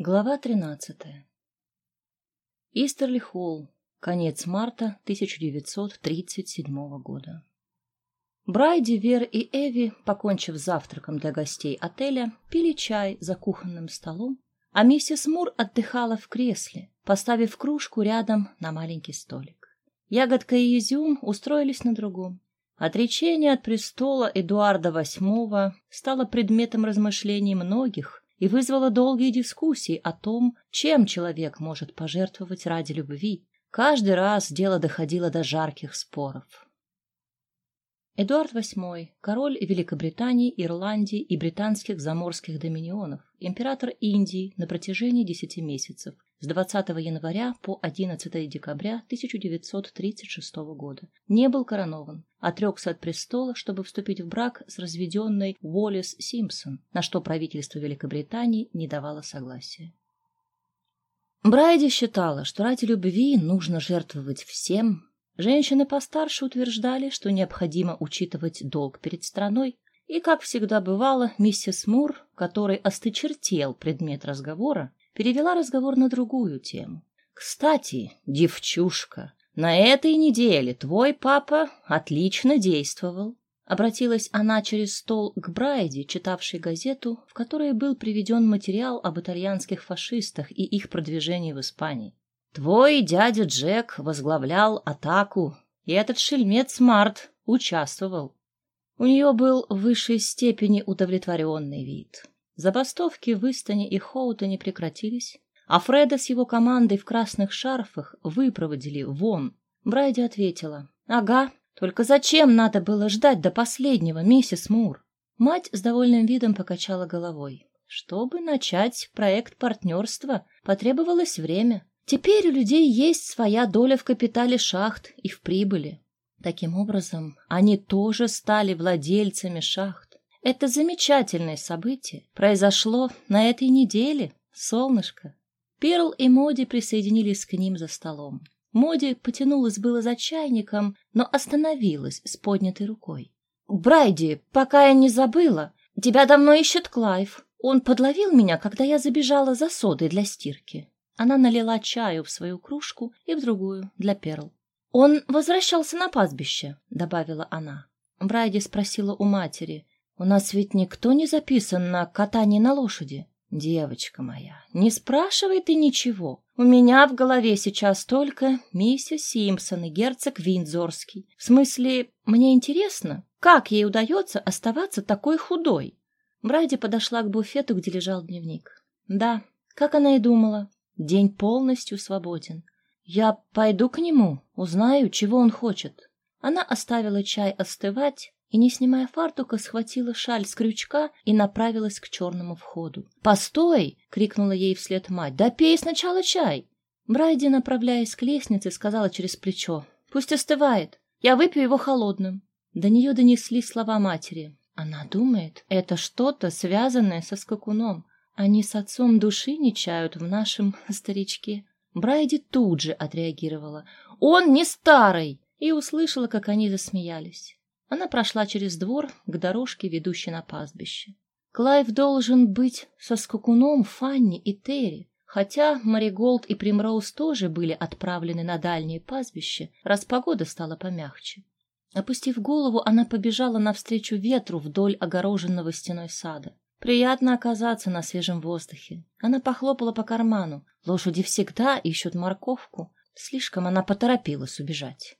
Глава 13. Истерли Холл. Конец марта 1937 года. Брайди, Вер и Эви, покончив завтраком для гостей отеля, пили чай за кухонным столом, а миссис Мур отдыхала в кресле, поставив кружку рядом на маленький столик. Ягодка и Изюм устроились на другом. Отречение от престола Эдуарда VIII стало предметом размышлений многих и вызвало долгие дискуссии о том, чем человек может пожертвовать ради любви. Каждый раз дело доходило до жарких споров. Эдуард VIII, король Великобритании, Ирландии и британских заморских доминионов, император Индии на протяжении десяти месяцев, с 20 января по 11 декабря 1936 года, не был коронован, отрекся от престола, чтобы вступить в брак с разведенной Уоллес Симпсон, на что правительство Великобритании не давало согласия. Брайди считала, что ради любви нужно жертвовать всем, Женщины постарше утверждали, что необходимо учитывать долг перед страной, и, как всегда бывало, миссис Мур, который остычертел предмет разговора, перевела разговор на другую тему. «Кстати, девчушка, на этой неделе твой папа отлично действовал». Обратилась она через стол к Брайди, читавшей газету, в которой был приведен материал об итальянских фашистах и их продвижении в Испании. Твой дядя Джек возглавлял атаку, и этот шельмец Март участвовал. У нее был в высшей степени удовлетворенный вид. Забастовки в Истане и Хоутоне прекратились, а Фреда с его командой в красных шарфах выпроводили вон. Брайди ответила, «Ага, только зачем надо было ждать до последнего, миссис Мур?» Мать с довольным видом покачала головой. Чтобы начать проект партнерства, потребовалось время. Теперь у людей есть своя доля в капитале шахт и в прибыли. Таким образом, они тоже стали владельцами шахт. Это замечательное событие произошло на этой неделе, солнышко. Перл и Моди присоединились к ним за столом. Моди потянулась было за чайником, но остановилась с поднятой рукой. «Брайди, пока я не забыла, тебя давно ищет Клайв. Он подловил меня, когда я забежала за содой для стирки. Она налила чаю в свою кружку и в другую для Перл. «Он возвращался на пастбище», — добавила она. Брайди спросила у матери. «У нас ведь никто не записан на катании на лошади?» «Девочка моя, не спрашивай ты ничего. У меня в голове сейчас только миссис Симпсон и герцог Виндзорский. В смысле, мне интересно, как ей удается оставаться такой худой?» Брайди подошла к буфету, где лежал дневник. Да, как она и думала, День полностью свободен. Я пойду к нему, узнаю, чего он хочет. Она оставила чай остывать и, не снимая фартука, схватила шаль с крючка и направилась к черному входу. «Постой!» — крикнула ей вслед мать. «Да пей сначала чай!» Брайди, направляясь к лестнице, сказала через плечо. «Пусть остывает. Я выпью его холодным». До нее донесли слова матери. Она думает, это что-то, связанное со скакуном. Они с отцом души не чают в нашем старичке. Брайди тут же отреагировала. «Он не старый!» и услышала, как они засмеялись. Она прошла через двор к дорожке, ведущей на пастбище. Клайв должен быть со скакуном Фанни и Терри, хотя Мариголд и Примроуз тоже были отправлены на дальнее пастбище, раз погода стала помягче. Опустив голову, она побежала навстречу ветру вдоль огороженного стеной сада. Приятно оказаться на свежем воздухе. Она похлопала по карману. Лошади всегда ищут морковку. Слишком она поторопилась убежать.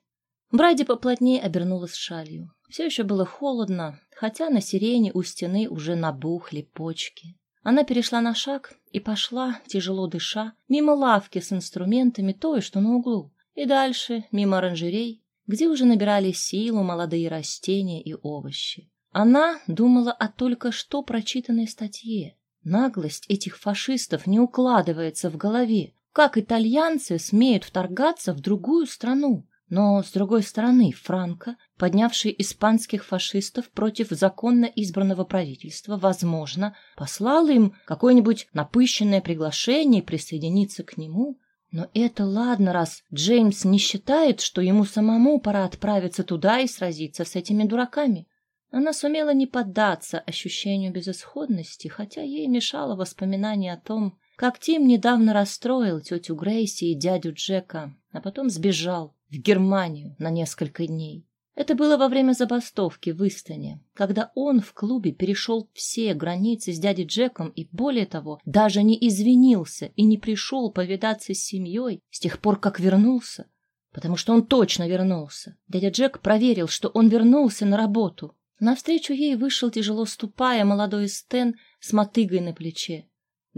Брайди поплотнее обернулась шалью. Все еще было холодно, хотя на сирене у стены уже набухли почки. Она перешла на шаг и пошла, тяжело дыша, мимо лавки с инструментами той, что на углу, и дальше, мимо оранжерей, где уже набирали силу молодые растения и овощи. Она думала о только что прочитанной статье. Наглость этих фашистов не укладывается в голове. Как итальянцы смеют вторгаться в другую страну? Но, с другой стороны, Франко, поднявший испанских фашистов против законно избранного правительства, возможно, послал им какое-нибудь напыщенное приглашение присоединиться к нему. Но это ладно, раз Джеймс не считает, что ему самому пора отправиться туда и сразиться с этими дураками. Она сумела не поддаться ощущению безысходности, хотя ей мешало воспоминание о том, как Тим недавно расстроил тетю Грейси и дядю Джека, а потом сбежал в Германию на несколько дней. Это было во время забастовки в Истоне, когда он в клубе перешел все границы с дядей Джеком и, более того, даже не извинился и не пришел повидаться с семьей с тех пор, как вернулся, потому что он точно вернулся. Дядя Джек проверил, что он вернулся на работу. Навстречу ей вышел, тяжело ступая, молодой Стэн с мотыгой на плече.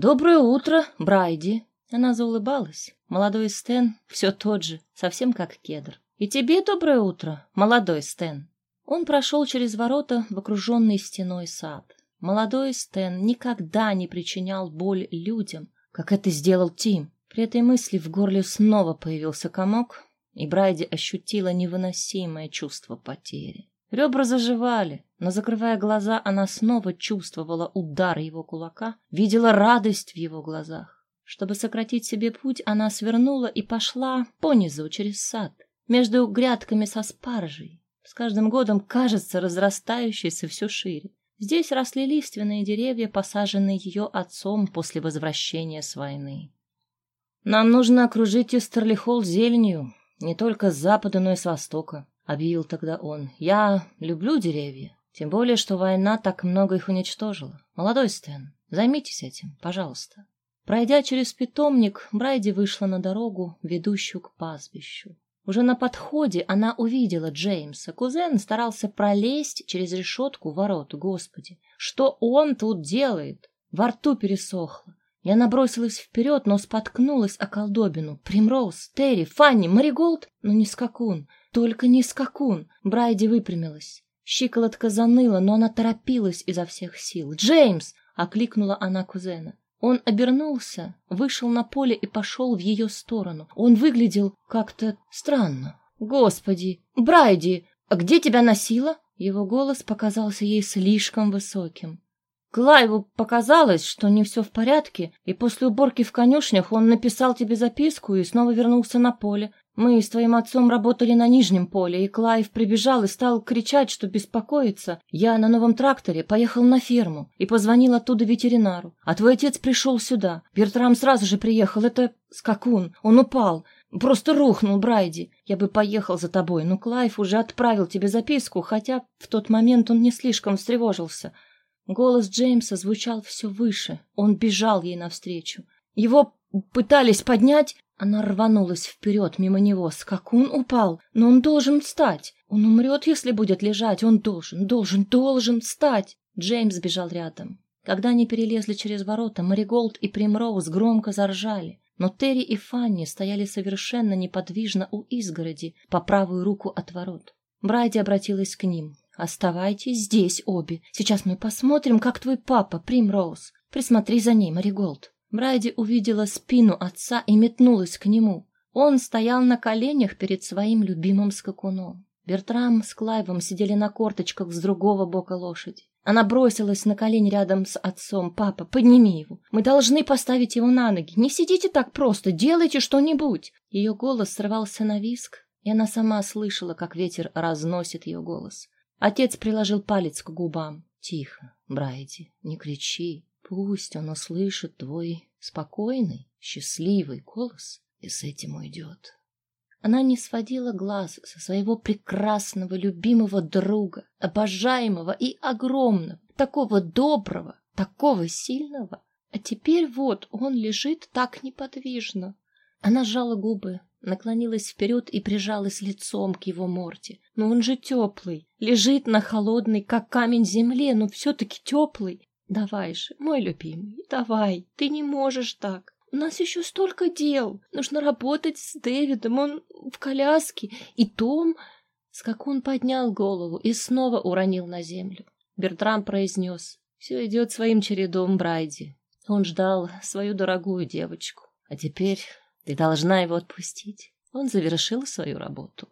«Доброе утро, Брайди!» Она заулыбалась. Молодой Стэн все тот же, совсем как кедр. «И тебе доброе утро, молодой Стэн!» Он прошел через ворота в окруженный стеной сад. Молодой Стэн никогда не причинял боль людям, как это сделал Тим. При этой мысли в горле снова появился комок, и Брайди ощутила невыносимое чувство потери. Ребра заживали, но, закрывая глаза, она снова чувствовала удар его кулака, видела радость в его глазах. Чтобы сократить себе путь, она свернула и пошла понизу через сад, между грядками со спаржей, с каждым годом, кажется, разрастающейся все шире. Здесь росли лиственные деревья, посаженные ее отцом после возвращения с войны. «Нам нужно окружить Истерлихолл зеленью, не только с запада, но и с востока», — объявил тогда он. «Я люблю деревья, тем более, что война так много их уничтожила. Молодой Стэн, займитесь этим, пожалуйста». Пройдя через питомник, Брайди вышла на дорогу, ведущую к пастбищу. Уже на подходе она увидела Джеймса. Кузен старался пролезть через решетку ворот. Господи, что он тут делает? Во рту пересохло. Я набросилась вперед, но споткнулась о колдобину. Примроуз, Терри, Фанни, Мариголд, но не скакун. Только не скакун. Брайди выпрямилась. Щиколотка заныла, но она торопилась изо всех сил. «Джеймс!» — окликнула она кузена. Он обернулся, вышел на поле и пошел в ее сторону. Он выглядел как-то странно. «Господи! Брайди! А где тебя носило?» Его голос показался ей слишком высоким. Клайву показалось, что не все в порядке, и после уборки в конюшнях он написал тебе записку и снова вернулся на поле. Мы с твоим отцом работали на нижнем поле, и Клайв прибежал и стал кричать, что беспокоится. Я на новом тракторе поехал на ферму и позвонил оттуда ветеринару. А твой отец пришел сюда. Бертрам сразу же приехал. Это скакун. Он упал. Просто рухнул, Брайди. Я бы поехал за тобой, но Клайв уже отправил тебе записку, хотя в тот момент он не слишком встревожился. Голос Джеймса звучал все выше. Он бежал ей навстречу. Его пытались поднять. Она рванулась вперед мимо него. Скакун упал, но он должен встать. Он умрет, если будет лежать. Он должен, должен, должен встать. Джеймс бежал рядом. Когда они перелезли через ворота, Мариголд и Примроуз громко заржали. Но Терри и Фанни стояли совершенно неподвижно у изгороди, по правую руку от ворот. Брайди обратилась к ним. Оставайтесь здесь обе. Сейчас мы посмотрим, как твой папа, Примроуз. Присмотри за ней, Мариголд. Брайди увидела спину отца и метнулась к нему. Он стоял на коленях перед своим любимым скакуном. Бертрам с Клайвом сидели на корточках с другого бока лошади. Она бросилась на колени рядом с отцом. «Папа, подними его. Мы должны поставить его на ноги. Не сидите так просто, делайте что-нибудь!» Ее голос срывался на виск, и она сама слышала, как ветер разносит ее голос. Отец приложил палец к губам. Тихо, Брайди, не кричи. Пусть он услышит твой спокойный, счастливый голос и с этим уйдет. Она не сводила глаз со своего прекрасного, любимого друга, обожаемого и огромного, такого доброго, такого сильного. А теперь вот он лежит так неподвижно. Она сжала губы, наклонилась вперед и прижалась лицом к его морде. Но он же теплый, лежит на холодной, как камень земле, но все-таки теплый. Давай же, мой любимый, давай, ты не можешь так. У нас еще столько дел. Нужно работать с Дэвидом, он в коляске. И Том... Скакун поднял голову и снова уронил на землю. Бертрам произнес. Все идет своим чередом, Брайди. Он ждал свою дорогую девочку. А теперь ты должна его отпустить. Он завершил свою работу.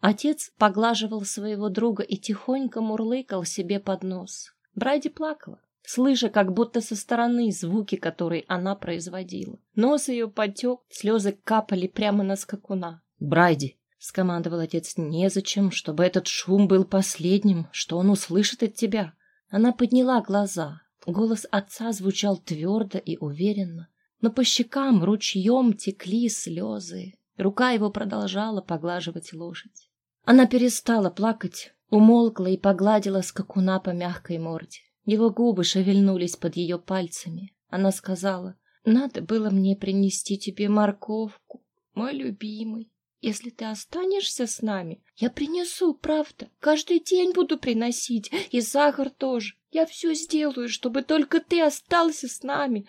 Отец поглаживал своего друга и тихонько мурлыкал себе под нос. Брайди плакала, слыша как будто со стороны звуки, которые она производила. Нос ее потек, слезы капали прямо на скакуна. «Брайди!» — скомандовал отец. «Незачем, чтобы этот шум был последним, что он услышит от тебя». Она подняла глаза. Голос отца звучал твердо и уверенно, но по щекам ручьем текли слезы. Рука его продолжала поглаживать лошадь. Она перестала плакать, умолкла и погладила скакуна по мягкой морде. Его губы шевельнулись под ее пальцами. Она сказала, «Надо было мне принести тебе морковку, мой любимый. Если ты останешься с нами, я принесу, правда. Каждый день буду приносить, и сахар тоже. Я все сделаю, чтобы только ты остался с нами».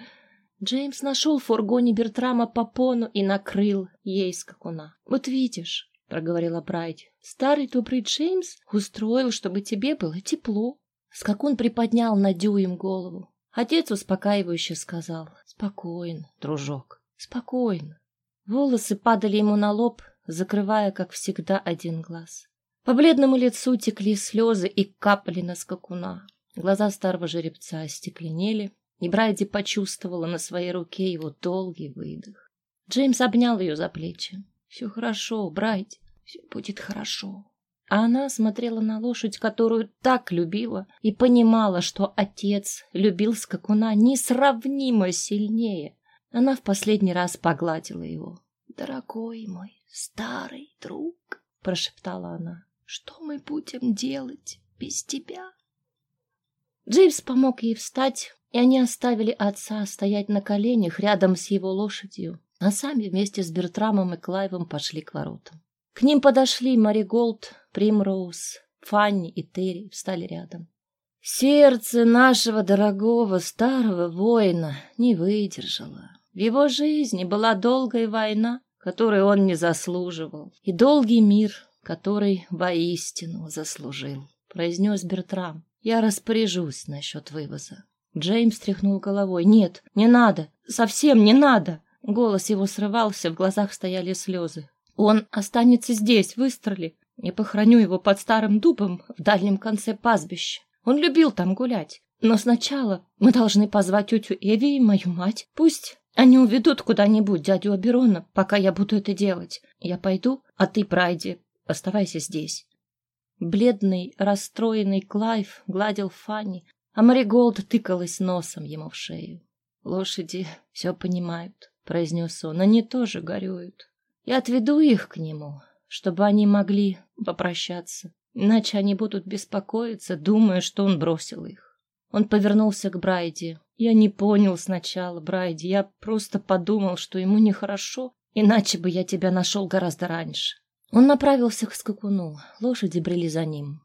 Джеймс нашел в фургоне Бертрама попону и накрыл ей скакуна. «Вот видишь», — проговорила Брайди, — «старый добрый Джеймс устроил, чтобы тебе было тепло». Скакун приподнял на дюйм голову. Отец успокаивающе сказал, «Спокойно, дружок, спокойно». Волосы падали ему на лоб, закрывая, как всегда, один глаз. По бледному лицу текли слезы и капали на скакуна. Глаза старого жеребца остекленели, и Брайди почувствовала на своей руке его долгий выдох. Джеймс обнял ее за плечи. «Все хорошо, Брайди, все будет хорошо». А она смотрела на лошадь, которую так любила, и понимала, что отец любил скакуна несравнимо сильнее. Она в последний раз погладила его. «Дорогой мой, старый друг», — прошептала она, — «что мы будем делать без тебя?» Джеймс помог ей встать, и они оставили отца стоять на коленях рядом с его лошадью, а сами вместе с Бертрамом и Клайвом пошли к воротам. К ним подошли Мари Голд, Примроуз, Фанни и Терри встали рядом. Сердце нашего дорогого старого воина не выдержало. В его жизни была долгая война, которую он не заслуживал, и долгий мир, который воистину заслужил, произнес Бертрам. Я распоряжусь насчет вывоза. Джеймс тряхнул головой. Нет, не надо, совсем не надо. Голос его срывался, в глазах стояли слезы. Он останется здесь, в Истрале. Я похороню его под старым дубом в дальнем конце пастбища. Он любил там гулять. Но сначала мы должны позвать тетю Эви и мою мать. Пусть они уведут куда-нибудь дядю Аберона, пока я буду это делать. Я пойду, а ты, Прайди, оставайся здесь. Бледный, расстроенный Клайв гладил Фанни, а Мариголд тыкалась носом ему в шею. «Лошади все понимают», — произнес он, — «они тоже горюют. Я отведу их к нему, чтобы они могли попрощаться, иначе они будут беспокоиться, думая, что он бросил их». Он повернулся к Брайди. «Я не понял сначала, Брайди, я просто подумал, что ему нехорошо, иначе бы я тебя нашел гораздо раньше». Он направился к скакуну, лошади брели за ним.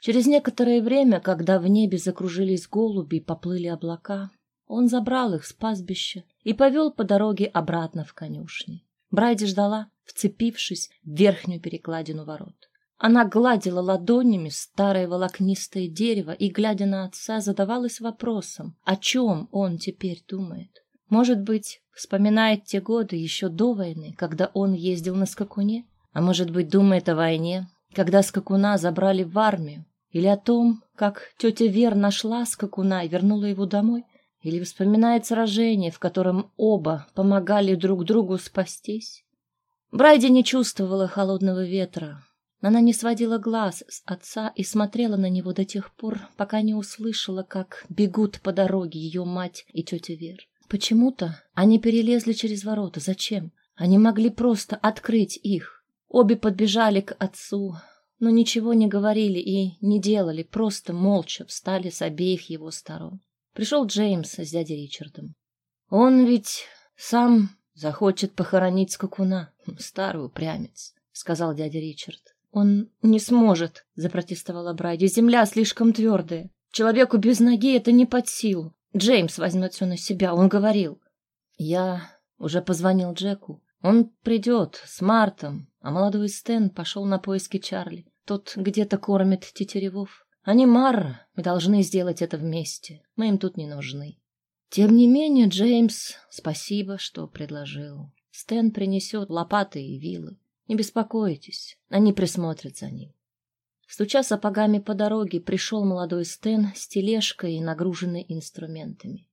Через некоторое время, когда в небе закружились голуби и поплыли облака, он забрал их с пастбища и повел по дороге обратно в конюшни. Брайди ждала, вцепившись в верхнюю перекладину ворот. Она гладила ладонями старое волокнистое дерево и, глядя на отца, задавалась вопросом, о чем он теперь думает. Может быть, вспоминает те годы еще до войны, когда он ездил на скакуне? А может быть, думает о войне, когда скакуна забрали в армию, или о том, как тетя Вер нашла скакуна и вернула его домой, или вспоминает сражение, в котором оба помогали друг другу спастись. Брайди не чувствовала холодного ветра. Она не сводила глаз с отца и смотрела на него до тех пор, пока не услышала, как бегут по дороге ее мать и тетя Вер. Почему-то они перелезли через ворота. Зачем? Они могли просто открыть их. Обе подбежали к отцу, но ничего не говорили и не делали, просто молча встали с обеих его сторон. Пришел Джеймс с дядей Ричардом. Он ведь сам захочет похоронить скакуна, старый упрямец, сказал дядя Ричард. Он не сможет, запротестовала Брайди. Земля слишком твердая. Человеку без ноги это не под силу. Джеймс возьмет все на себя, он говорил. Я уже позвонил Джеку. Он придет с Мартом, а молодой Стэн пошел на поиски Чарли. Тот где-то кормит тетеревов. Они Марра, мы должны сделать это вместе. Мы им тут не нужны. Тем не менее, Джеймс, спасибо, что предложил. Стэн принесет лопаты и вилы. Не беспокойтесь, они присмотрят за ним. Стуча сапогами по дороге, пришел молодой Стэн с тележкой, нагруженной инструментами.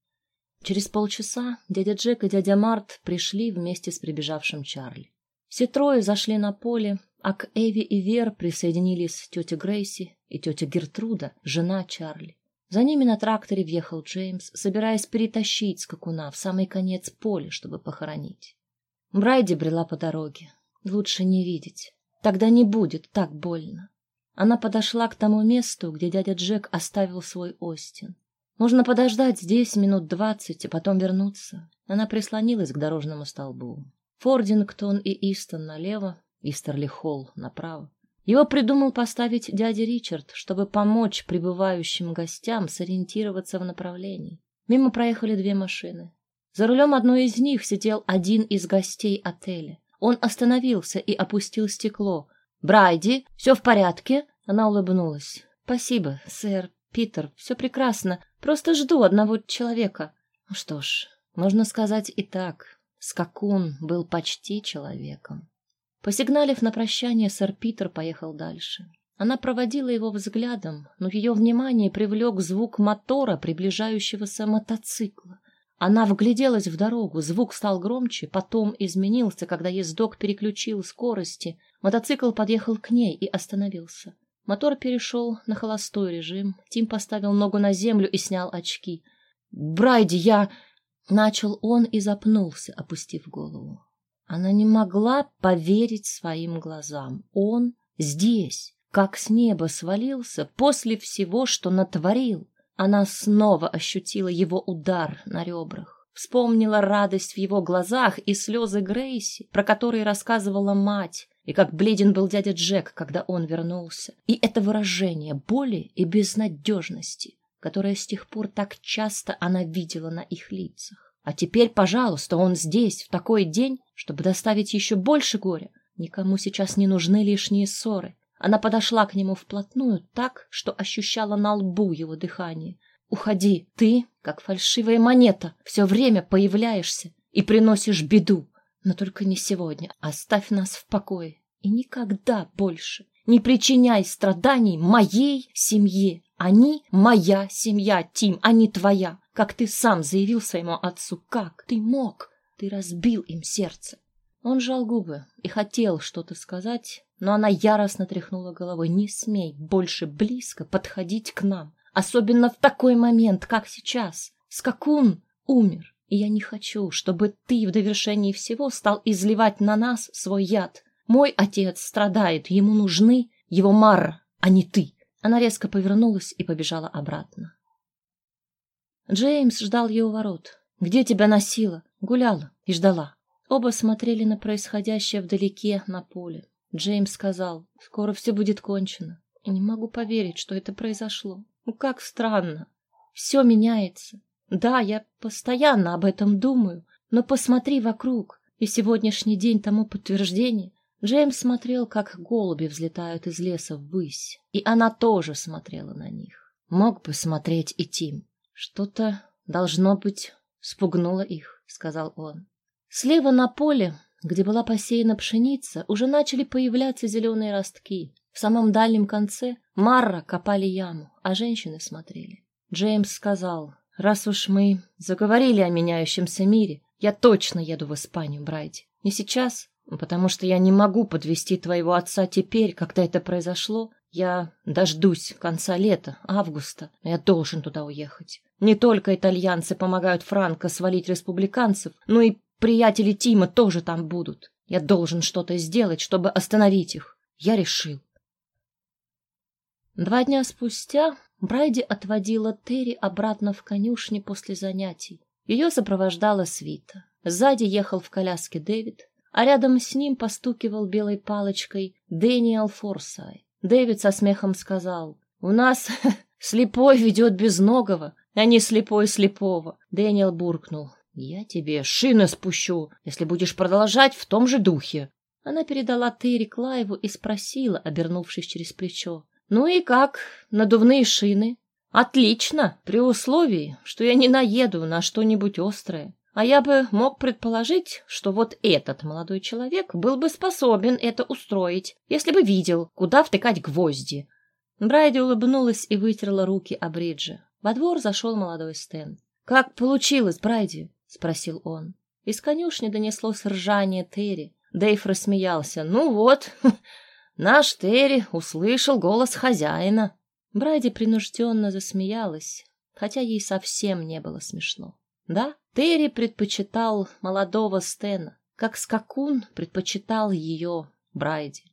Через полчаса дядя Джек и дядя Март пришли вместе с прибежавшим Чарли. Все трое зашли на поле, а к Эви и Вер присоединились тетя Грейси и тетя Гертруда, жена Чарли. За ними на тракторе въехал Джеймс, собираясь перетащить скакуна в самый конец поля, чтобы похоронить. Брайди брела по дороге. Лучше не видеть. Тогда не будет так больно. Она подошла к тому месту, где дядя Джек оставил свой Остин. Можно подождать здесь минут двадцать, а потом вернуться. Она прислонилась к дорожному столбу. Фордингтон и Истон налево, Истерли Холл направо. Его придумал поставить дядя Ричард, чтобы помочь прибывающим гостям сориентироваться в направлении. Мимо проехали две машины. За рулем одной из них сидел один из гостей отеля. Он остановился и опустил стекло. «Брайди, все в порядке?» Она улыбнулась. «Спасибо, сэр Питер, все прекрасно. Просто жду одного человека». Ну что ж, можно сказать и так. Скакун был почти человеком. Посигналив на прощание, сэр Питер поехал дальше. Она проводила его взглядом, но ее внимание привлек звук мотора приближающегося мотоцикла. Она вгляделась в дорогу, звук стал громче, потом изменился, когда ездок переключил скорости. Мотоцикл подъехал к ней и остановился. Мотор перешел на холостой режим. Тим поставил ногу на землю и снял очки. «Брайди, я...» — начал он и запнулся, опустив голову. Она не могла поверить своим глазам. Он здесь, как с неба свалился после всего, что натворил. Она снова ощутила его удар на ребрах. Вспомнила радость в его глазах и слезы Грейси, про которые рассказывала мать, и как бледен был дядя Джек, когда он вернулся. И это выражение боли и безнадежности, которое с тех пор так часто она видела на их лицах. А теперь, пожалуйста, он здесь, в такой день, чтобы доставить еще больше горя. Никому сейчас не нужны лишние ссоры. Она подошла к нему вплотную так, что ощущала на лбу его дыхание. «Уходи, ты, как фальшивая монета, все время появляешься и приносишь беду. Но только не сегодня. Оставь нас в покое. И никогда больше не причиняй страданий моей семье. Они моя семья, Тим, а не твоя. Как ты сам заявил своему отцу, как ты мог? Ты разбил им сердце. Он жал губы и хотел что-то сказать, но она яростно тряхнула головой. Не смей больше близко подходить к нам, особенно в такой момент, как сейчас. Скакун умер, и я не хочу, чтобы ты в довершении всего стал изливать на нас свой яд. Мой отец страдает, ему нужны его Марра, а не ты. Она резко повернулась и побежала обратно. Джеймс ждал ее у ворот. «Где тебя носила?» Гуляла и ждала. Оба смотрели на происходящее вдалеке на поле. Джеймс сказал, «Скоро все будет кончено. И не могу поверить, что это произошло. Ну как странно. Все меняется. Да, я постоянно об этом думаю, но посмотри вокруг, и сегодняшний день тому подтверждение. Джеймс смотрел, как голуби взлетают из леса ввысь, и она тоже смотрела на них. Мог бы смотреть и Тим. Что-то, должно быть, спугнуло их, сказал он. Слева на поле, где была посеяна пшеница, уже начали появляться зеленые ростки. В самом дальнем конце Марра копали яму, а женщины смотрели. Джеймс сказал, раз уж мы заговорили о меняющемся мире, я точно еду в Испанию, Брайди. Не сейчас, потому что я не могу подвести твоего отца теперь, когда это произошло. Я дождусь конца лета, августа, я должен туда уехать. Не только итальянцы помогают Франко свалить республиканцев, но и приятели Тима тоже там будут. Я должен что-то сделать, чтобы остановить их. Я решил. Два дня спустя Брайди отводила Терри обратно в конюшни после занятий. Ее сопровождала свита. Сзади ехал в коляске Дэвид, а рядом с ним постукивал белой палочкой Дэниел Форсай. Дэвид со смехом сказал, «У нас слепой ведет безногого, а не слепой слепого. Дэниел буркнул. Я тебе шины спущу, если будешь продолжать в том же духе. Она передала Терри Клайву и спросила, обернувшись через плечо. Ну и как, надувные шины? Отлично, при условии, что я не наеду на что-нибудь острое. А я бы мог предположить, что вот этот молодой человек был бы способен это устроить, если бы видел, куда втыкать гвозди. Брайди улыбнулась и вытерла руки о бриджи. Во двор зашел молодой Стэн. «Как получилось, Брайди?» — спросил он. Из конюшни донеслось ржание Терри. Дэйв рассмеялся. «Ну вот, наш Терри услышал голос хозяина». Брайди принужденно засмеялась, хотя ей совсем не было смешно. Да, Терри предпочитал молодого Стена, как скакун предпочитал ее Брайди.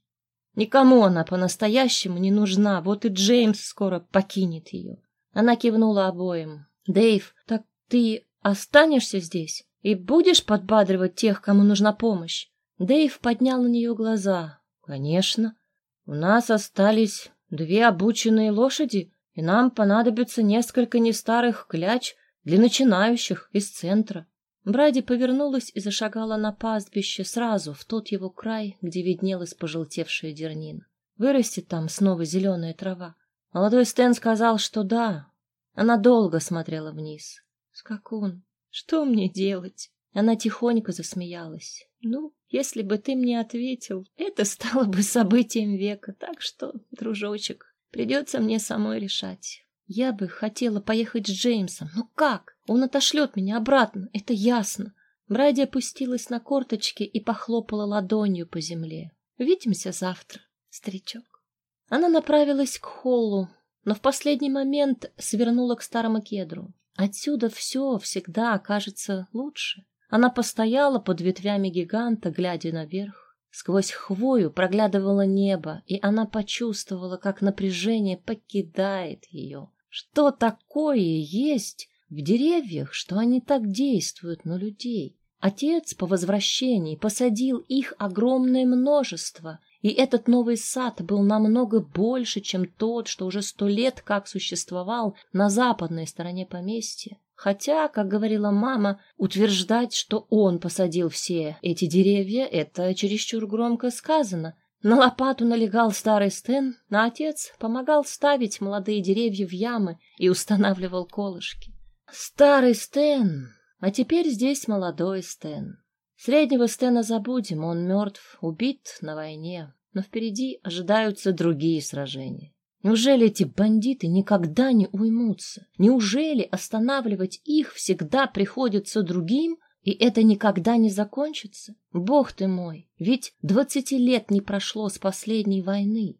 Никому она по-настоящему не нужна, вот и Джеймс скоро покинет ее. Она кивнула обоим. «Дэйв, так ты останешься здесь и будешь подбадривать тех, кому нужна помощь?» Дэйв поднял на нее глаза. «Конечно. У нас остались две обученные лошади, и нам понадобится несколько нестарых кляч для начинающих из центра. Бради повернулась и зашагала на пастбище сразу в тот его край, где виднелась пожелтевшая дернина. Вырастет там снова зеленая трава. Молодой Стэн сказал, что да. Она долго смотрела вниз. Скакун, что мне делать? Она тихонько засмеялась. Ну, если бы ты мне ответил, это стало бы событием века. Так что, дружочек, придется мне самой решать. Я бы хотела поехать с Джеймсом. Ну как? Он отошлет меня обратно, это ясно. Бради опустилась на корточки и похлопала ладонью по земле. Увидимся завтра, старичок. Она направилась к холлу, но в последний момент свернула к старому кедру. Отсюда все всегда окажется лучше. Она постояла под ветвями гиганта, глядя наверх. Сквозь хвою проглядывало небо, и она почувствовала, как напряжение покидает ее. Что такое есть в деревьях, что они так действуют на людей? Отец по возвращении посадил их огромное множество, и этот новый сад был намного больше, чем тот, что уже сто лет как существовал на западной стороне поместья. Хотя, как говорила мама, утверждать, что он посадил все эти деревья, это чересчур громко сказано. На лопату налегал старый Стэн, на отец помогал ставить молодые деревья в ямы и устанавливал колышки. Старый Стэн, а теперь здесь молодой Стэн. Среднего Стена забудем, он мертв, убит на войне, но впереди ожидаются другие сражения. Неужели эти бандиты никогда не уймутся? Неужели останавливать их всегда приходится другим, и это никогда не закончится? Бог ты мой, ведь двадцати лет не прошло с последней войны.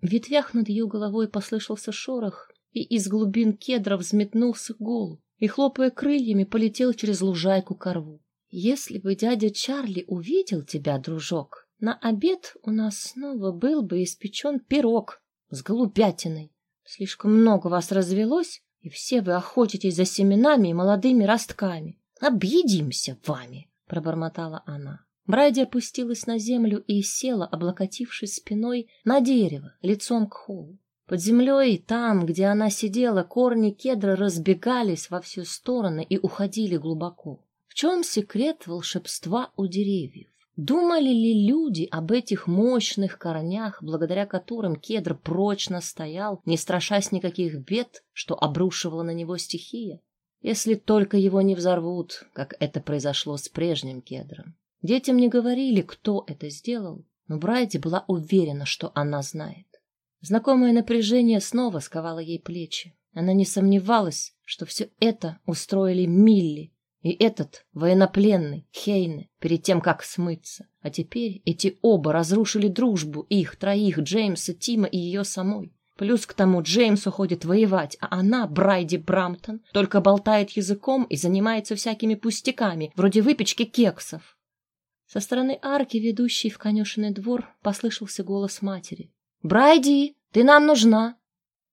В ветвях над ее головой послышался шорох, и из глубин кедра взметнулся голубь и, хлопая крыльями, полетел через лужайку к рву. Если бы дядя Чарли увидел тебя, дружок, на обед у нас снова был бы испечен пирог с голубятиной. Слишком много вас развелось, и все вы охотитесь за семенами и молодыми ростками. Объедимся вами, — пробормотала она. Брайди опустилась на землю и села, облокотившись спиной на дерево, лицом к холлу. Под землей, там, где она сидела, корни кедра разбегались во все стороны и уходили глубоко чем секрет волшебства у деревьев? Думали ли люди об этих мощных корнях, благодаря которым кедр прочно стоял, не страшась никаких бед, что обрушивала на него стихия? Если только его не взорвут, как это произошло с прежним кедром. Детям не говорили, кто это сделал, но Брайди была уверена, что она знает. Знакомое напряжение снова сковало ей плечи. Она не сомневалась, что все это устроили Милли, и этот военнопленный, Хейне, перед тем, как смыться. А теперь эти оба разрушили дружбу их, троих, Джеймса, Тима и ее самой. Плюс к тому Джеймс уходит воевать, а она, Брайди Брамптон, только болтает языком и занимается всякими пустяками, вроде выпечки кексов. Со стороны арки, ведущей в конюшенный двор, послышался голос матери. «Брайди, ты нам нужна!»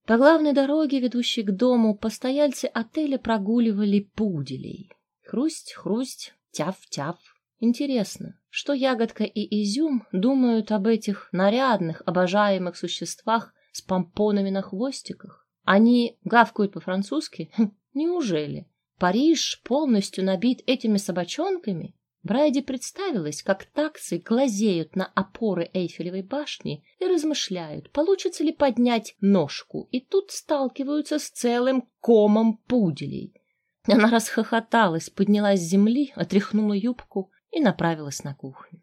По главной дороге, ведущей к дому, постояльцы отеля прогуливали пуделей. Хрусть, хрусть, тяв-тяв. Интересно, что ягодка и изюм думают об этих нарядных, обожаемых существах с помпонами на хвостиках? Они гавкают по-французски? Хм, неужели? Париж полностью набит этими собачонками? Брайди представилась, как таксы глазеют на опоры Эйфелевой башни и размышляют, получится ли поднять ножку, и тут сталкиваются с целым комом пуделей. Она расхохоталась, поднялась с земли, отряхнула юбку и направилась на кухню.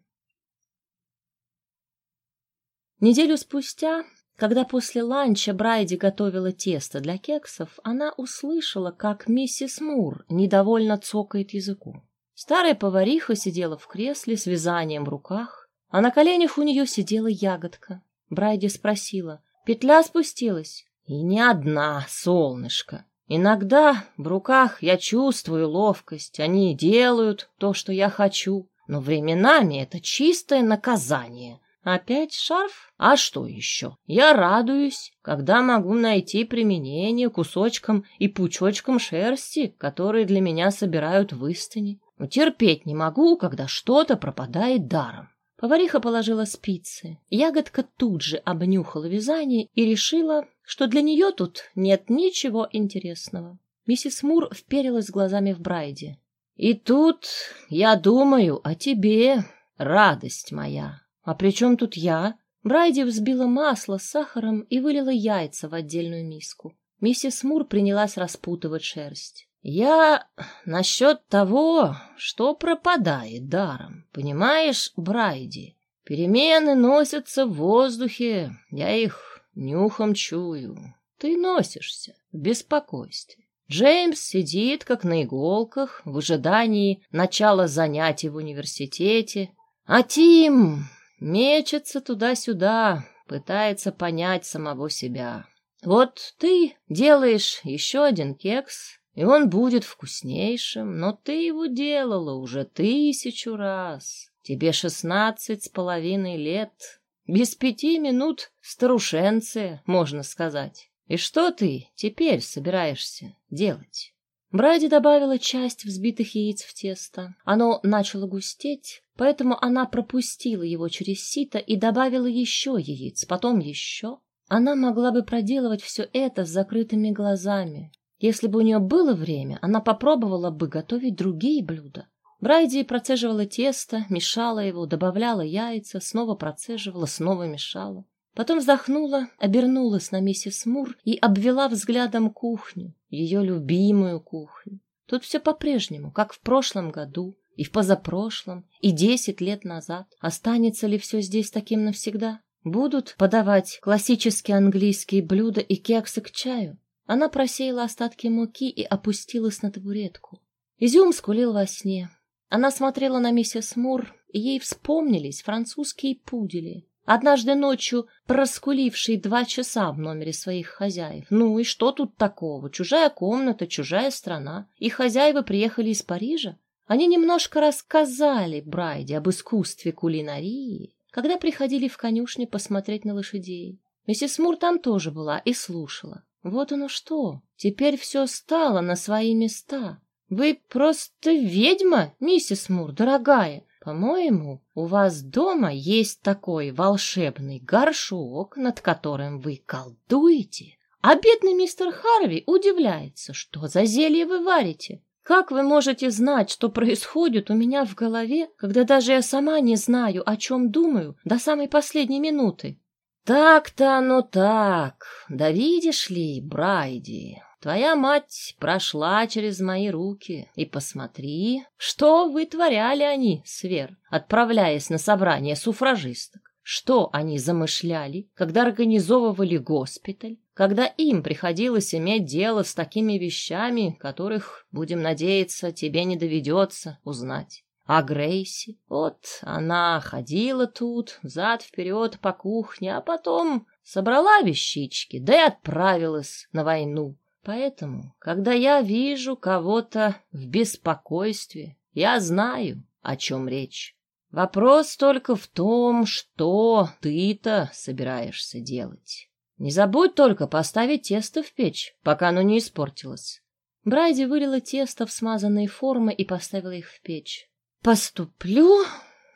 Неделю спустя, когда после ланча Брайди готовила тесто для кексов, она услышала, как миссис Мур недовольно цокает языком. Старая повариха сидела в кресле с вязанием в руках, а на коленях у нее сидела ягодка. Брайди спросила, «Петля спустилась?» И не одна, солнышко. Иногда в руках я чувствую ловкость, они делают то, что я хочу, но временами это чистое наказание. Опять шарф? А что еще? Я радуюсь, когда могу найти применение кусочкам и пучочкам шерсти, которые для меня собирают в Истине. Но терпеть не могу, когда что-то пропадает даром. Повариха положила спицы. Ягодка тут же обнюхала вязание и решила, что для нее тут нет ничего интересного. Миссис Мур вперилась глазами в Брайди. «И тут я думаю о тебе, радость моя. А при чем тут я?» Брайди взбила масло с сахаром и вылила яйца в отдельную миску. Миссис Мур принялась распутывать шерсть. «Я насчет того, что пропадает даром. Понимаешь, Брайди, перемены носятся в воздухе, я их Нюхом чую. Ты носишься в беспокойстве. Джеймс сидит, как на иголках, в ожидании начала занятий в университете. А Тим мечется туда-сюда, пытается понять самого себя. Вот ты делаешь еще один кекс, и он будет вкуснейшим, но ты его делала уже тысячу раз. Тебе шестнадцать с половиной лет, без пяти минут старушенция, можно сказать. И что ты теперь собираешься делать? Бради добавила часть взбитых яиц в тесто. Оно начало густеть, поэтому она пропустила его через сито и добавила еще яиц, потом еще. Она могла бы проделывать все это с закрытыми глазами. Если бы у нее было время, она попробовала бы готовить другие блюда. Брайди процеживала тесто, мешала его, добавляла яйца, снова процеживала, снова мешала. Потом вздохнула, обернулась на миссис Мур и обвела взглядом кухню, ее любимую кухню. Тут все по-прежнему, как в прошлом году, и в позапрошлом, и десять лет назад. Останется ли все здесь таким навсегда? Будут подавать классические английские блюда и кексы к чаю? Она просеяла остатки муки и опустилась на табуретку. Изюм скулил во сне. Она смотрела на миссис Мур, и ей вспомнились французские пудели, однажды ночью проскулившие два часа в номере своих хозяев. Ну и что тут такого? Чужая комната, чужая страна. И хозяева приехали из Парижа. Они немножко рассказали Брайде об искусстве кулинарии, когда приходили в конюшню посмотреть на лошадей. Миссис Мур там тоже была и слушала. Вот оно что, теперь все стало на свои места. Вы просто ведьма, миссис Мур, дорогая. По-моему, у вас дома есть такой волшебный горшок, над которым вы колдуете. А бедный мистер Харви удивляется, что за зелье вы варите. Как вы можете знать, что происходит у меня в голове, когда даже я сама не знаю, о чем думаю до самой последней минуты? Так-то оно так. Да видишь ли, Брайди, Твоя мать прошла через мои руки, и посмотри, что вытворяли они, Свер, отправляясь на собрание суфражисток. Что они замышляли, когда организовывали госпиталь, когда им приходилось иметь дело с такими вещами, которых, будем надеяться, тебе не доведется узнать. А Грейси, вот она ходила тут, взад-вперед по кухне, а потом собрала вещички, да и отправилась на войну. Поэтому, когда я вижу кого-то в беспокойстве, я знаю, о чем речь. Вопрос только в том, что ты-то собираешься делать. Не забудь только поставить тесто в печь, пока оно не испортилось. Брайди вылила тесто в смазанные формы и поставила их в печь. «Поступлю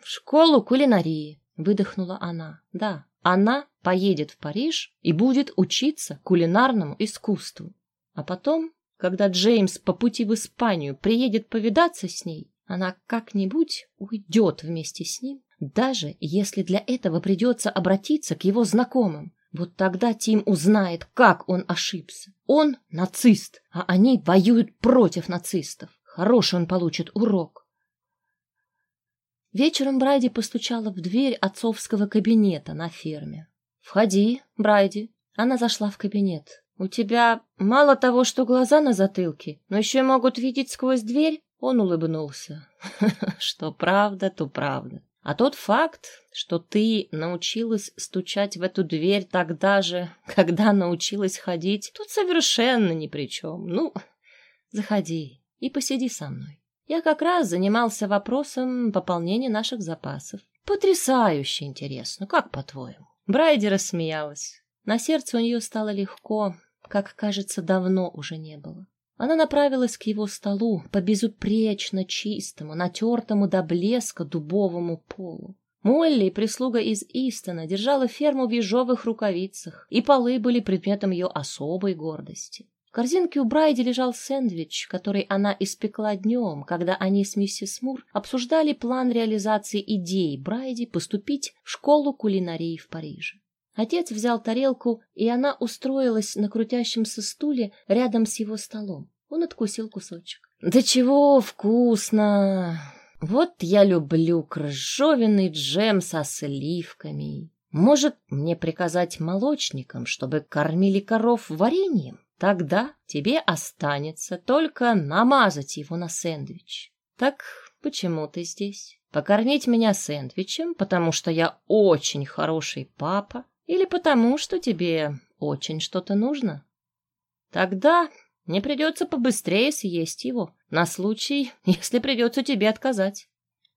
в школу кулинарии», — выдохнула она. «Да, она поедет в Париж и будет учиться кулинарному искусству. А потом, когда Джеймс по пути в Испанию приедет повидаться с ней, она как-нибудь уйдет вместе с ним, даже если для этого придется обратиться к его знакомым. Вот тогда Тим узнает, как он ошибся. Он нацист, а они воюют против нацистов. Хороший он получит урок. Вечером Брайди постучала в дверь отцовского кабинета на ферме. «Входи, Брайди». Она зашла в кабинет. «У тебя мало того, что глаза на затылке, но еще могут видеть сквозь дверь?» Он улыбнулся. «Что правда, то правда. А тот факт, что ты научилась стучать в эту дверь тогда же, когда научилась ходить, тут совершенно ни при чем. Ну, заходи и посиди со мной. Я как раз занимался вопросом пополнения наших запасов. Потрясающе интересно, как по-твоему? Брайди рассмеялась. На сердце у нее стало легко, как, кажется, давно уже не было. Она направилась к его столу по безупречно чистому, натертому до блеска дубовому полу. Молли, прислуга из Истона, держала ферму в ежовых рукавицах, и полы были предметом ее особой гордости. Корзинке у Брайди лежал сэндвич, который она испекла днем, когда они с миссис Мур обсуждали план реализации идеи Брайди поступить в школу кулинарии в Париже. Отец взял тарелку, и она устроилась на крутящемся стуле рядом с его столом. Он откусил кусочек. «Да чего вкусно! Вот я люблю крыжовенный джем со сливками. Может, мне приказать молочникам, чтобы кормили коров вареньем? Тогда тебе останется только намазать его на сэндвич. Так почему ты здесь? Покормить меня сэндвичем, потому что я очень хороший папа, или потому, что тебе очень что-то нужно? Тогда мне придется побыстрее съесть его, на случай, если придется тебе отказать.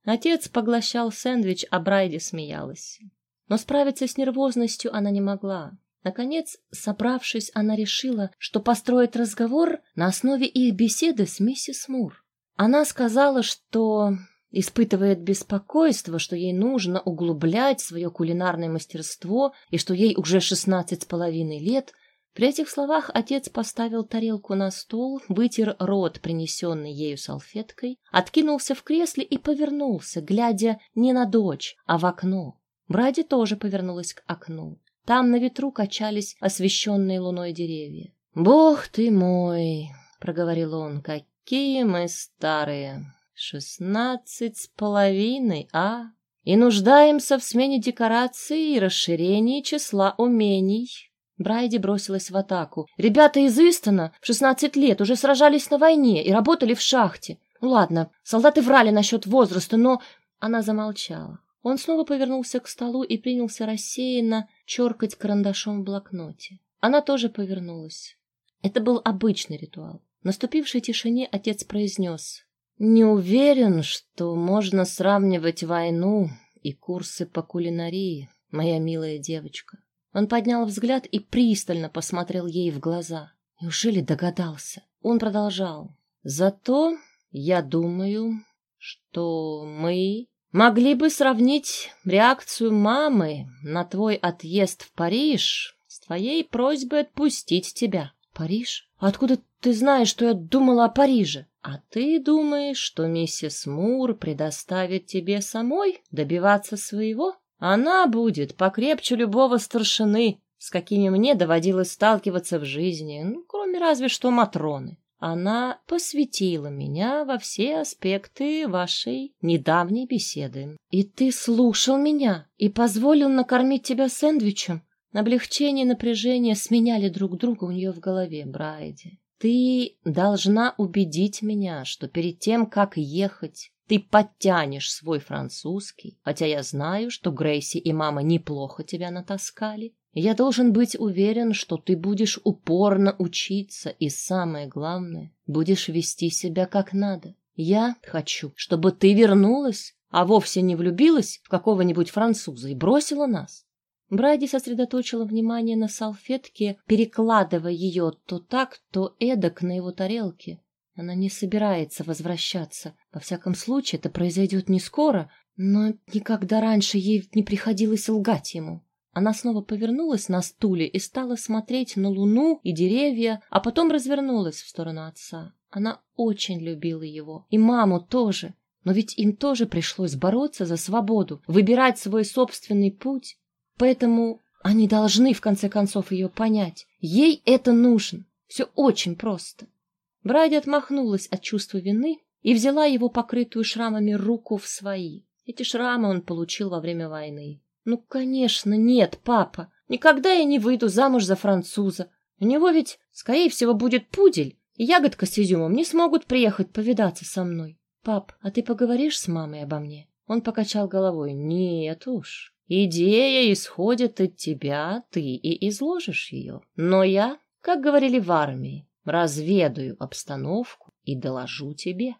Отец поглощал сэндвич, а Брайди смеялась. Но справиться с нервозностью она не могла. Наконец, собравшись, она решила, что построит разговор на основе их беседы с миссис Мур. Она сказала, что испытывает беспокойство, что ей нужно углублять свое кулинарное мастерство и что ей уже шестнадцать с половиной лет. При этих словах отец поставил тарелку на стол, вытер рот, принесенный ею салфеткой, откинулся в кресле и повернулся, глядя не на дочь, а в окно. Бради тоже повернулась к окну. Там на ветру качались освещенные луной деревья. «Бог ты мой!» — проговорил он. «Какие мы старые!» Шестнадцать с половиной, а? И нуждаемся в смене декораций и расширении числа умений. Брайди бросилась в атаку. Ребята из Истона в шестнадцать лет уже сражались на войне и работали в шахте. Ладно, солдаты врали насчет возраста, но... Она замолчала. Он снова повернулся к столу и принялся рассеянно черкать карандашом в блокноте. Она тоже повернулась. Это был обычный ритуал. В наступившей тишине отец произнес не уверен, что можно сравнивать войну и курсы по кулинарии, моя милая девочка. Он поднял взгляд и пристально посмотрел ей в глаза. Неужели догадался? Он продолжал. Зато я думаю, что мы могли бы сравнить реакцию мамы на твой отъезд в Париж с твоей просьбой отпустить тебя. Париж? Откуда ты знаешь, что я думала о Париже? А ты думаешь, что миссис Мур предоставит тебе самой добиваться своего? Она будет покрепче любого старшины, с какими мне доводилось сталкиваться в жизни, ну, кроме разве что Матроны. Она посвятила меня во все аспекты вашей недавней беседы. И ты слушал меня и позволил накормить тебя сэндвичем? Облегчение и напряжение сменяли друг друга у нее в голове, Брайди. Ты должна убедить меня, что перед тем, как ехать, ты подтянешь свой французский, хотя я знаю, что Грейси и мама неплохо тебя натаскали. Я должен быть уверен, что ты будешь упорно учиться и, самое главное, будешь вести себя как надо. Я хочу, чтобы ты вернулась, а вовсе не влюбилась в какого-нибудь француза и бросила нас. Брайди сосредоточила внимание на салфетке, перекладывая ее то так, то эдак на его тарелке. Она не собирается возвращаться. Во всяком случае, это произойдет не скоро, но никогда раньше ей не приходилось лгать ему. Она снова повернулась на стуле и стала смотреть на луну и деревья, а потом развернулась в сторону отца. Она очень любила его, и маму тоже. Но ведь им тоже пришлось бороться за свободу, выбирать свой собственный путь. Поэтому они должны, в конце концов, ее понять. Ей это нужно. Все очень просто. Брайди отмахнулась от чувства вины и взяла его покрытую шрамами руку в свои. Эти шрамы он получил во время войны. Ну, конечно, нет, папа. Никогда я не выйду замуж за француза. У него ведь, скорее всего, будет пудель, и ягодка с изюмом не смогут приехать повидаться со мной. Пап, а ты поговоришь с мамой обо мне? Он покачал головой. Нет уж. Идея исходит от тебя, ты и изложишь ее. Но я, как говорили в армии, разведаю обстановку и доложу тебе.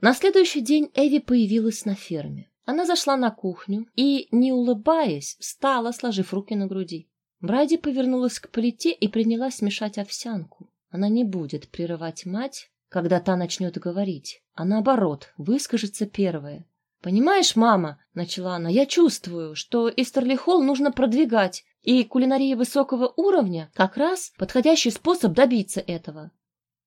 На следующий день Эви появилась на ферме. Она зашла на кухню и, не улыбаясь, встала, сложив руки на груди. Бради повернулась к плите и принялась мешать овсянку. Она не будет прерывать мать, когда та начнет говорить, а наоборот, выскажется первая. «Понимаешь, мама, — начала она, — я чувствую, что Истерлихол нужно продвигать, и кулинария высокого уровня — как раз подходящий способ добиться этого».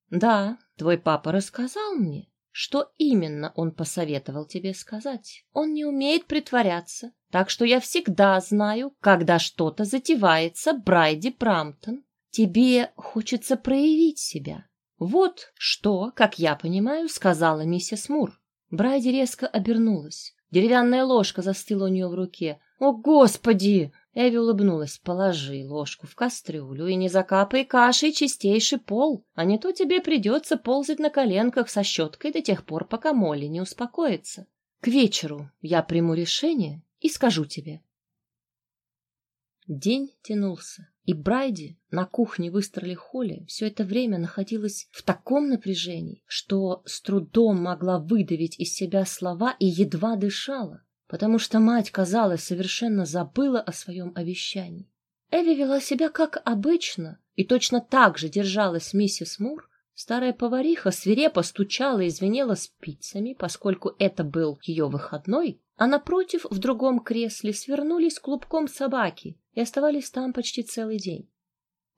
«Да, твой папа рассказал мне, что именно он посоветовал тебе сказать. Он не умеет притворяться, так что я всегда знаю, когда что-то затевается, Брайди Прамптон. Тебе хочется проявить себя. Вот что, как я понимаю, сказала миссис Мур. Брайди резко обернулась. Деревянная ложка застыла у нее в руке. «О, Господи!» Эви улыбнулась. «Положи ложку в кастрюлю и не закапай кашей чистейший пол, а не то тебе придется ползать на коленках со щеткой до тех пор, пока Молли не успокоится. К вечеру я приму решение и скажу тебе». День тянулся. И Брайди на кухне в Истерли-холле все это время находилась в таком напряжении, что с трудом могла выдавить из себя слова и едва дышала, потому что мать, казалось, совершенно забыла о своем обещании. Эви вела себя как обычно, и точно так же держалась миссис Мур. Старая повариха свирепо стучала и звенела спицами, поскольку это был ее выходной, а напротив, в другом кресле, свернулись клубком собаки и оставались там почти целый день.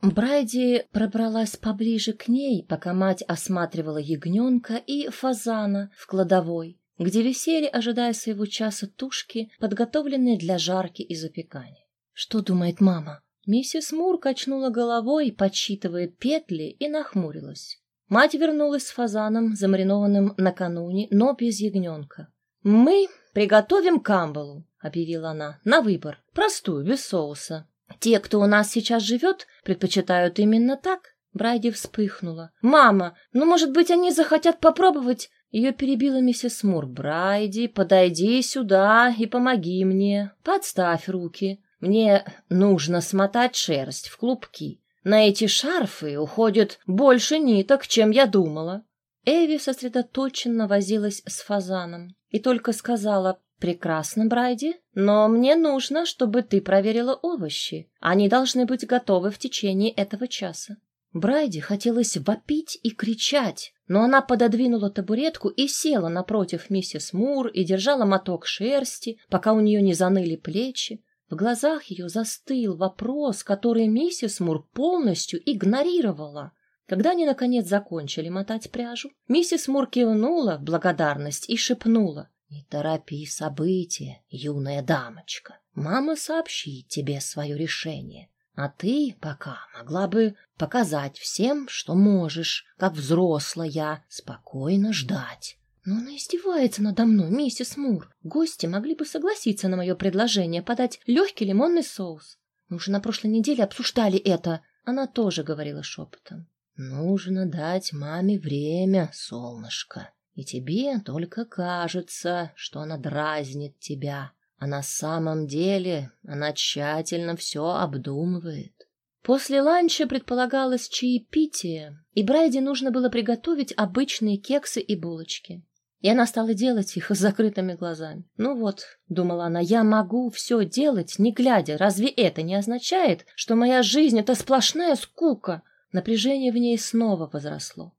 Брайди пробралась поближе к ней, пока мать осматривала ягненка и фазана в кладовой, где висели, ожидая своего часа, тушки, подготовленные для жарки и запекания. Что думает мама? Миссис Мур качнула головой, подсчитывая петли, и нахмурилась. Мать вернулась с фазаном, замаринованным накануне, но без ягненка. «Мы приготовим камбалу», — объявила она, — «на выбор, простую, без соуса. Те, кто у нас сейчас живет, предпочитают именно так». Брайди вспыхнула. «Мама, ну, может быть, они захотят попробовать?» Ее перебила миссис Мур. «Брайди, подойди сюда и помоги мне. Подставь руки. Мне нужно смотать шерсть в клубки. На эти шарфы уходит больше ниток, чем я думала». Эви сосредоточенно возилась с фазаном и только сказала «Прекрасно, Брайди, но мне нужно, чтобы ты проверила овощи. Они должны быть готовы в течение этого часа». Брайди хотелось вопить и кричать, но она пододвинула табуретку и села напротив миссис Мур и держала моток шерсти, пока у нее не заныли плечи. В глазах ее застыл вопрос, который миссис Мур полностью игнорировала. Когда они, наконец, закончили мотать пряжу, миссис Мур кивнула в благодарность и шепнула. «Не торопи события, юная дамочка. Мама сообщит тебе свое решение. А ты пока могла бы показать всем, что можешь, как взрослая, спокойно ждать. Но она издевается надо мной, миссис Мур. Гости могли бы согласиться на мое предложение подать легкий лимонный соус. Мы уже на прошлой неделе обсуждали это. Она тоже говорила шепотом. Нужно дать маме время, солнышко. И тебе только кажется, что она дразнит тебя. А на самом деле она тщательно все обдумывает. После ланча предполагалось чаепитие, и Брайде нужно было приготовить обычные кексы и булочки. И она стала делать их с закрытыми глазами. «Ну вот», — думала она, — «я могу все делать, не глядя. Разве это не означает, что моя жизнь — это сплошная скука?» Напряжение в ней снова возросло.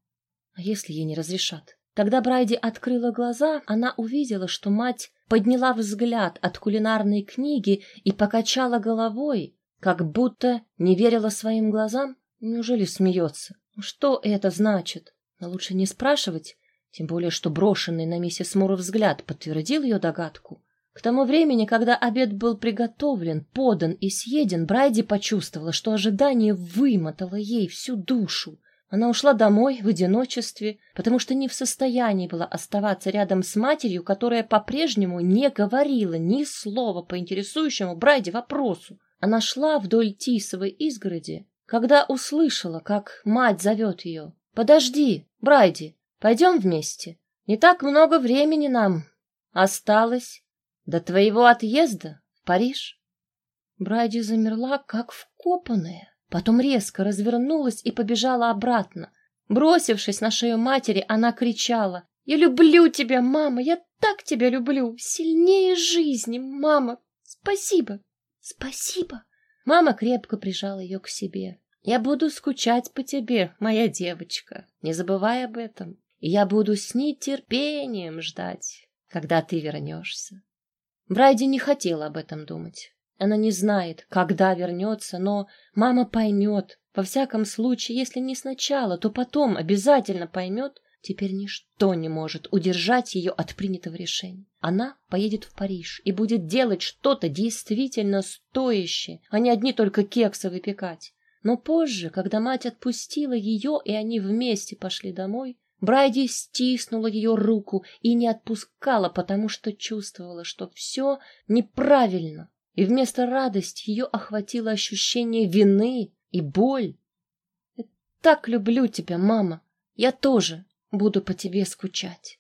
А если ей не разрешат? Когда Брайди открыла глаза, она увидела, что мать подняла взгляд от кулинарной книги и покачала головой, как будто не верила своим глазам. Неужели смеется? Что это значит? Но лучше не спрашивать, тем более, что брошенный на миссис Мур взгляд подтвердил ее догадку. К тому времени, когда обед был приготовлен, подан и съеден, Брайди почувствовала, что ожидание вымотало ей всю душу. Она ушла домой в одиночестве, потому что не в состоянии была оставаться рядом с матерью, которая по-прежнему не говорила ни слова по интересующему Брайде вопросу. Она шла вдоль тисовой изгороди, когда услышала, как мать зовет ее. «Подожди, Брайди, пойдем вместе. Не так много времени нам осталось до твоего отъезда в Париж. Брайди замерла, как вкопанная, потом резко развернулась и побежала обратно. Бросившись на шею матери, она кричала. «Я люблю тебя, мама! Я так тебя люблю! Сильнее жизни, мама! Спасибо! Спасибо!» Мама крепко прижала ее к себе. «Я буду скучать по тебе, моя девочка. Не забывай об этом. Я буду с нетерпением ждать, когда ты вернешься». Брайди не хотела об этом думать. Она не знает, когда вернется, но мама поймет. Во всяком случае, если не сначала, то потом обязательно поймет. Теперь ничто не может удержать ее от принятого решения. Она поедет в Париж и будет делать что-то действительно стоящее, а не одни только кексы выпекать. Но позже, когда мать отпустила ее, и они вместе пошли домой, Брайди стиснула ее руку и не отпускала, потому что чувствовала, что все неправильно и вместо радости ее охватило ощущение вины и боль. «Я так люблю тебя, мама. Я тоже буду по тебе скучать».